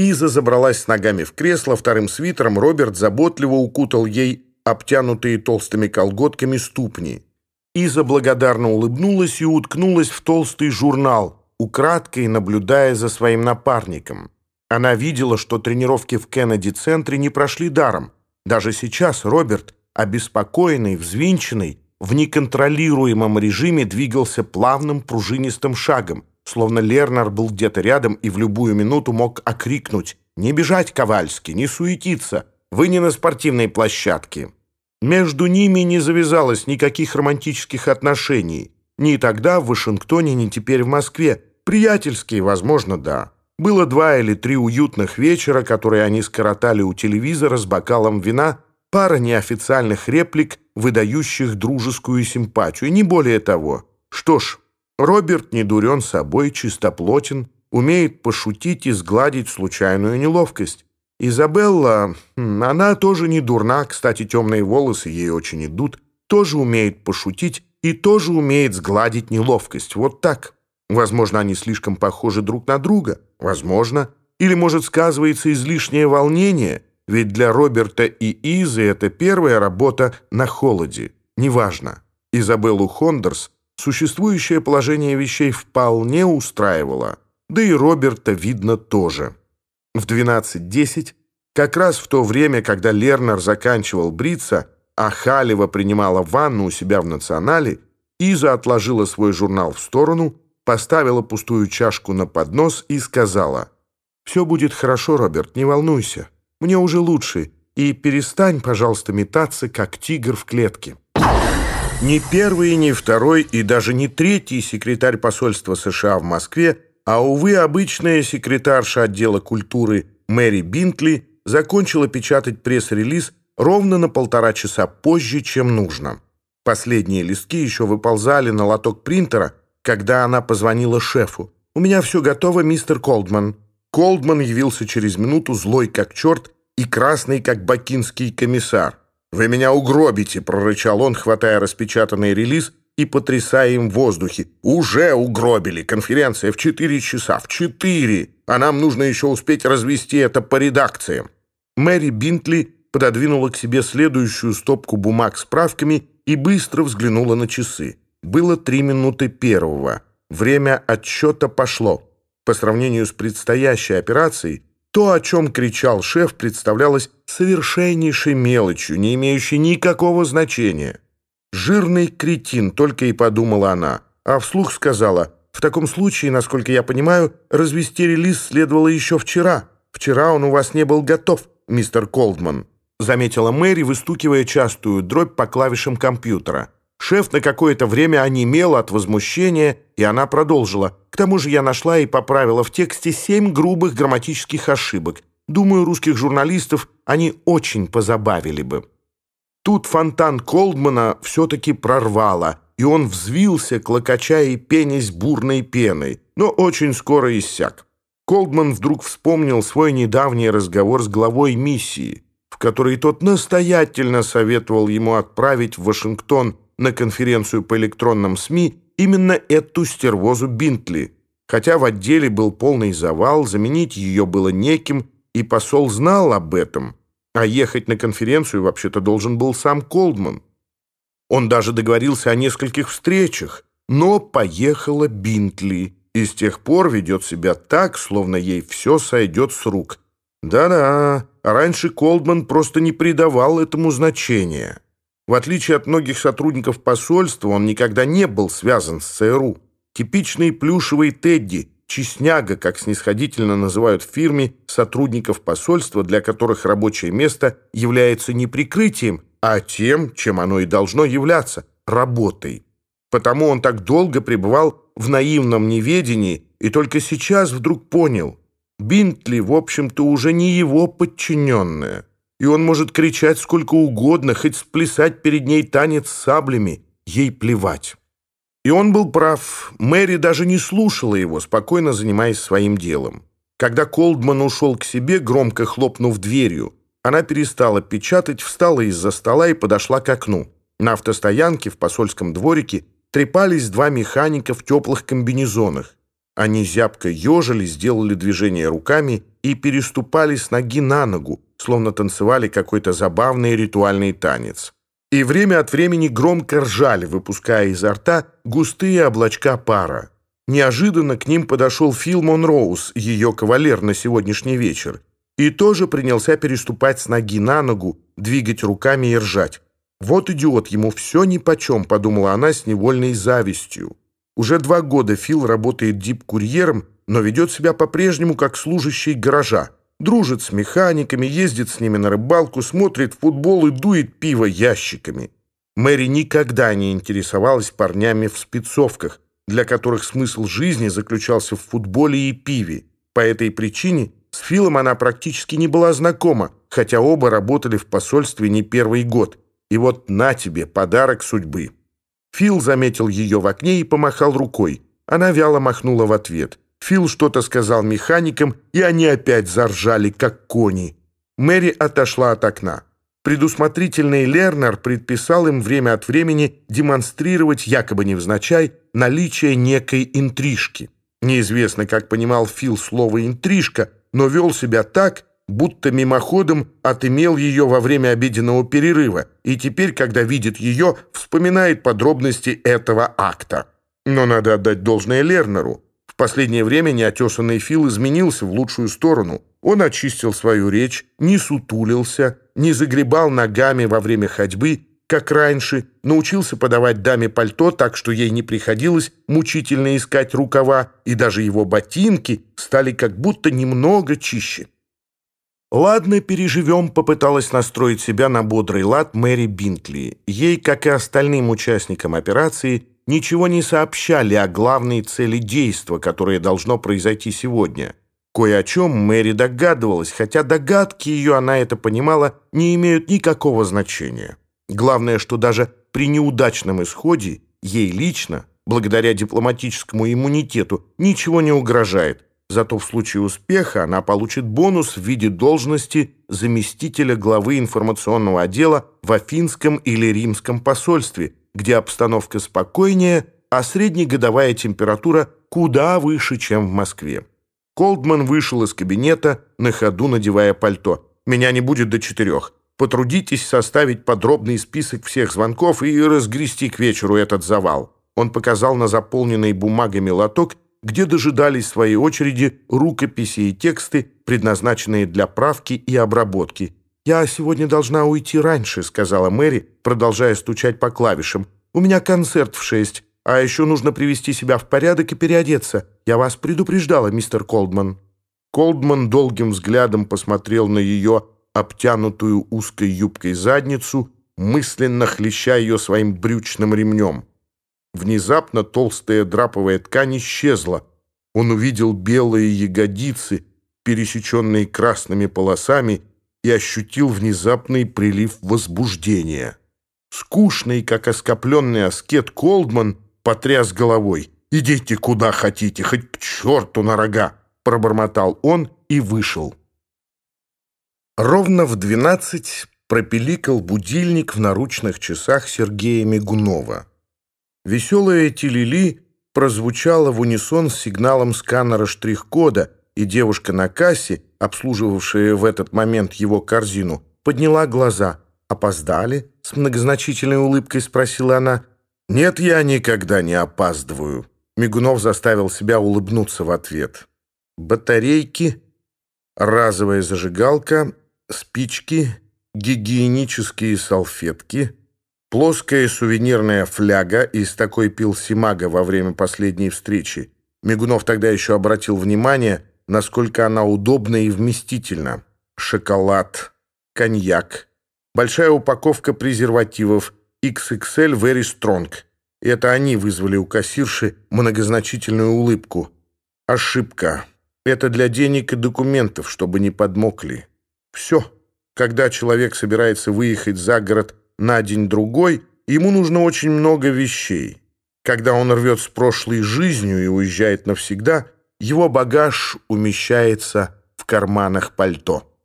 Иза забралась с ногами в кресло, вторым свитером Роберт заботливо укутал ей обтянутые толстыми колготками ступни. Иза благодарно улыбнулась и уткнулась в толстый журнал, украдкой наблюдая за своим напарником. Она видела, что тренировки в Кеннеди-центре не прошли даром. Даже сейчас Роберт, обеспокоенный, взвинченный, в неконтролируемом режиме двигался плавным пружинистым шагом – словно Лернер был где-то рядом и в любую минуту мог окрикнуть «Не бежать, Ковальский, не суетиться! Вы не на спортивной площадке!» Между ними не завязалось никаких романтических отношений. Ни тогда в Вашингтоне, ни теперь в Москве. Приятельские, возможно, да. Было два или три уютных вечера, которые они скоротали у телевизора с бокалом вина, пара неофициальных реплик, выдающих дружескую симпатию, не более того. Что ж, Роберт, не дурен собой, чистоплотен, умеет пошутить и сгладить случайную неловкость. Изабелла, хм, она тоже не дурна, кстати, темные волосы ей очень идут, тоже умеет пошутить и тоже умеет сгладить неловкость. Вот так. Возможно, они слишком похожи друг на друга. Возможно. Или, может, сказывается излишнее волнение. Ведь для Роберта и Изы это первая работа на холоде. Неважно. Изабеллу Хондерс – существующее положение вещей вполне устраивало, да и Роберта, видно, тоже. В 12.10, как раз в то время, когда Лернер заканчивал бриться, а Халева принимала ванну у себя в «Национале», Иза отложила свой журнал в сторону, поставила пустую чашку на поднос и сказала, «Все будет хорошо, Роберт, не волнуйся, мне уже лучше, и перестань, пожалуйста, метаться, как тигр в клетке». Ни первый, ни второй и даже не третий секретарь посольства США в Москве, а, увы, обычная секретарша отдела культуры Мэри Бинтли закончила печатать пресс-релиз ровно на полтора часа позже, чем нужно. Последние листки еще выползали на лоток принтера, когда она позвонила шефу. «У меня все готово, мистер Колдман». Колдман явился через минуту злой как черт и красный как бакинский комиссар. «Вы меня угробите!» — прорычал он, хватая распечатанный релиз и потрясая им в воздухе. «Уже угробили! Конференция в четыре часа! В четыре! А нам нужно еще успеть развести это по редакциям!» Мэри Бинтли пододвинула к себе следующую стопку бумаг с справками и быстро взглянула на часы. Было три минуты первого. Время отсчета пошло. По сравнению с предстоящей операцией, То, о чем кричал шеф, представлялось совершеннейшей мелочью, не имеющей никакого значения. «Жирный кретин», — только и подумала она, а вслух сказала, «В таком случае, насколько я понимаю, развести релиз следовало еще вчера. Вчера он у вас не был готов, мистер Колдман», — заметила Мэри, выстукивая частую дробь по клавишам компьютера. Шеф на какое-то время онемел от возмущения, и она продолжила. «К тому же я нашла и поправила в тексте семь грубых грамматических ошибок. Думаю, русских журналистов они очень позабавили бы». Тут фонтан Колдмана все-таки прорвало, и он взвился, клокоча и пенясь бурной пеной, но очень скоро иссяк. Колдман вдруг вспомнил свой недавний разговор с главой миссии, в которой тот настоятельно советовал ему отправить в Вашингтон на конференцию по электронным СМИ именно эту стервозу Бинтли. Хотя в отделе был полный завал, заменить ее было неким, и посол знал об этом – а ехать на конференцию вообще-то должен был сам Колдман. Он даже договорился о нескольких встречах, но поехала Бинтли и с тех пор ведет себя так, словно ей все сойдет с рук. Да-да, раньше Колдман просто не придавал этому значения. В отличие от многих сотрудников посольства, он никогда не был связан с ЦРУ. Типичный плюшевый Тедди – Чесняга, как снисходительно называют в фирме сотрудников посольства, для которых рабочее место является не прикрытием, а тем, чем оно и должно являться – работой. Потому он так долго пребывал в наивном неведении и только сейчас вдруг понял – Бинтли, в общем-то, уже не его подчиненная. И он может кричать сколько угодно, хоть сплясать перед ней танец с саблями. Ей плевать. И он был прав. Мэри даже не слушала его, спокойно занимаясь своим делом. Когда Колдман ушел к себе, громко хлопнув дверью, она перестала печатать, встала из-за стола и подошла к окну. На автостоянке в посольском дворике трепались два механика в теплых комбинезонах. Они зябко ежели сделали движение руками и переступались ноги на ногу, словно танцевали какой-то забавный ритуальный танец. И время от времени громко ржали, выпуская изо рта густые облачка пара. Неожиданно к ним подошел Фил Монроуз, ее кавалер на сегодняшний вечер, и тоже принялся переступать с ноги на ногу, двигать руками и ржать. «Вот идиот, ему все нипочем», — подумала она с невольной завистью. Уже два года Фил работает дип-курьером, но ведет себя по-прежнему как служащий гаража. Дружит с механиками, ездит с ними на рыбалку, смотрит футбол и дует пиво ящиками. Мэри никогда не интересовалась парнями в спецовках, для которых смысл жизни заключался в футболе и пиве. По этой причине с Филом она практически не была знакома, хотя оба работали в посольстве не первый год. И вот на тебе подарок судьбы. Фил заметил ее в окне и помахал рукой. Она вяло махнула в ответ. Фил что-то сказал механикам, и они опять заржали, как кони. Мэри отошла от окна. Предусмотрительный Лернер предписал им время от времени демонстрировать, якобы невзначай, наличие некой интрижки. Неизвестно, как понимал Фил слово «интрижка», но вел себя так, будто мимоходом отымел ее во время обеденного перерыва и теперь, когда видит ее, вспоминает подробности этого акта. Но надо отдать должное Лернеру. В последнее время неотесанный Фил изменился в лучшую сторону. Он очистил свою речь, не сутулился, не загребал ногами во время ходьбы, как раньше, научился подавать даме пальто так, что ей не приходилось мучительно искать рукава, и даже его ботинки стали как будто немного чище. «Ладно, переживем», — попыталась настроить себя на бодрый лад Мэри Бинтли. Ей, как и остальным участникам операции, ничего не сообщали о главной цели действа, которое должно произойти сегодня. Кое о чем Мэри догадывалась, хотя догадки ее, она это понимала, не имеют никакого значения. Главное, что даже при неудачном исходе ей лично, благодаря дипломатическому иммунитету, ничего не угрожает, Зато Зато в случае успеха она получит бонус в виде должности заместителя главы информационного отдела в Афинском или Римском посольстве, где обстановка спокойнее, а среднегодовая температура куда выше, чем в Москве. Колдман вышел из кабинета, на ходу надевая пальто. «Меня не будет до четырех. Потрудитесь составить подробный список всех звонков и разгрести к вечеру этот завал». Он показал на заполненный бумагами лоток – где дожидались своей очереди рукописи и тексты, предназначенные для правки и обработки. «Я сегодня должна уйти раньше», — сказала Мэри, продолжая стучать по клавишам. «У меня концерт в шесть, а еще нужно привести себя в порядок и переодеться. Я вас предупреждала, мистер Колдман». Колдман долгим взглядом посмотрел на ее обтянутую узкой юбкой задницу, мысленно хлеща ее своим брючным ремнем. внезапно толстая драповая ткань исчезла. Он увидел белые ягодицы, пересеченные красными полосами, и ощутил внезапный прилив возбуждения. Скучный, как оскопленный аскет Колдман, потряс головой. «Идите куда хотите, хоть к черту на рога!» — пробормотал он и вышел. Ровно в двенадцать пропеликал будильник в наручных часах Сергея Мигунова. Веселая Телили прозвучала в унисон с сигналом сканера штрих-кода, и девушка на кассе, обслуживавшая в этот момент его корзину, подняла глаза. «Опоздали?» — с многозначительной улыбкой спросила она. «Нет, я никогда не опаздываю». Мигунов заставил себя улыбнуться в ответ. Батарейки, разовая зажигалка, спички, гигиенические салфетки — Плоская сувенирная фляга из такой пил Симага во время последней встречи. Мигунов тогда еще обратил внимание, насколько она удобна и вместительна. Шоколад, коньяк, большая упаковка презервативов XXL Very Strong. Это они вызвали у кассирши многозначительную улыбку. Ошибка. Это для денег и документов, чтобы не подмокли. Все. Когда человек собирается выехать за город на день-другой ему нужно очень много вещей. Когда он рвет с прошлой жизнью и уезжает навсегда, его багаж умещается в карманах пальто.